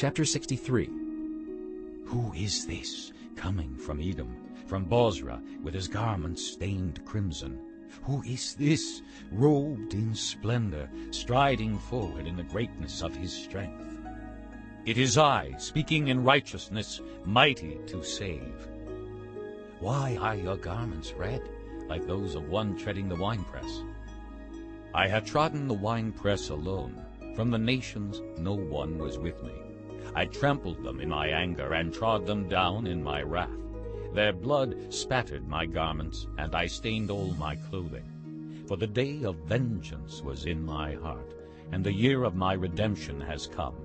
Chapter 63 Who is this coming from Edom, from Bozrah, with his garments stained crimson? Who is this, robed in splendor, striding forward in the greatness of his strength? It is I, speaking in righteousness, mighty to save. Why are your garments red, like those of one treading the winepress? I have trodden the winepress alone. From the nations no one was with me. I trampled them in my anger and trod them down in my wrath. Their blood spattered my garments, and I stained all my clothing. For the day of vengeance was in my heart, and the year of my redemption has come.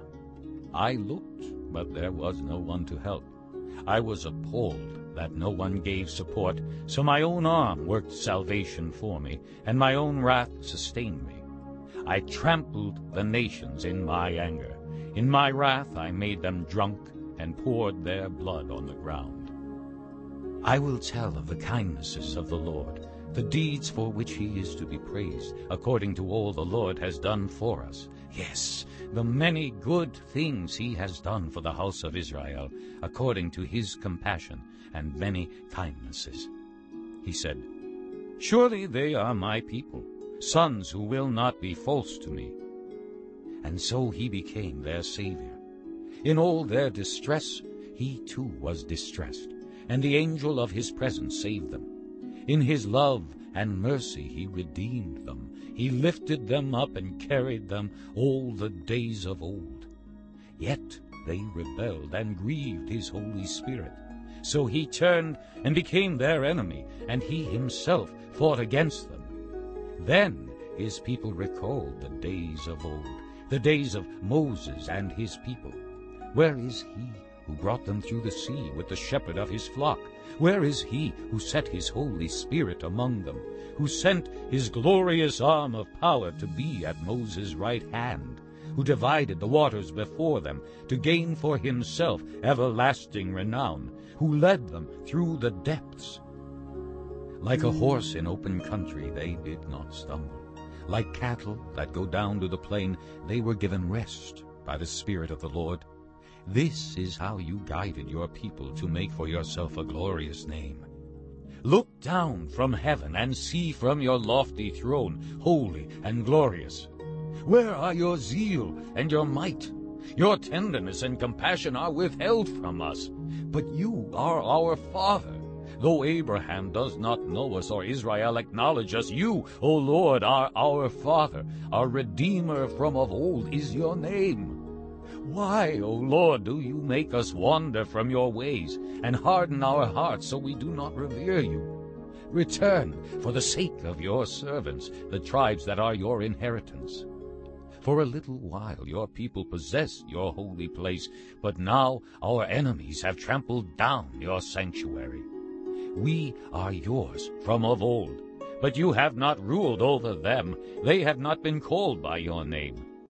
I looked, but there was no one to help. I was appalled that no one gave support, so my own arm worked salvation for me, and my own wrath sustained me. I trampled the nations in my anger. In my wrath I made them drunk and poured their blood on the ground. I will tell of the kindnesses of the Lord, the deeds for which he is to be praised, according to all the Lord has done for us. Yes, the many good things he has done for the house of Israel, according to his compassion and many kindnesses. He said, Surely they are my people, sons who will not be false to me. And so he became their Savior. In all their distress he too was distressed, and the angel of his presence saved them. In his love and mercy he redeemed them. He lifted them up and carried them all the days of old. Yet they rebelled and grieved his Holy Spirit. So he turned and became their enemy, and he himself fought against them. Then his people recalled the days of old, the days of Moses and his people. Where is he who brought them through the sea with the shepherd of his flock? Where is he who set his Holy Spirit among them, who sent his glorious arm of power to be at Moses' right hand, who divided the waters before them to gain for himself everlasting renown, who led them through the depths? Like a horse in open country they did not stumble. Like cattle that go down to the plain, they were given rest by the Spirit of the Lord. This is how you guided your people to make for yourself a glorious name. Look down from heaven and see from your lofty throne, holy and glorious. Where are your zeal and your might? Your tenderness and compassion are withheld from us. But you are our Father. Though Abraham does not know us or Israel acknowledge us, you, O Lord, are our Father. Our Redeemer from of old is your name. Why, O Lord, do you make us wander from your ways and harden our hearts so we do not revere you? Return for the sake of your servants, the tribes that are your inheritance. For a little while your people possessed your holy place, but now our enemies have trampled down your sanctuary. We are yours from of old, but you have not ruled over them. They have not been called by your name.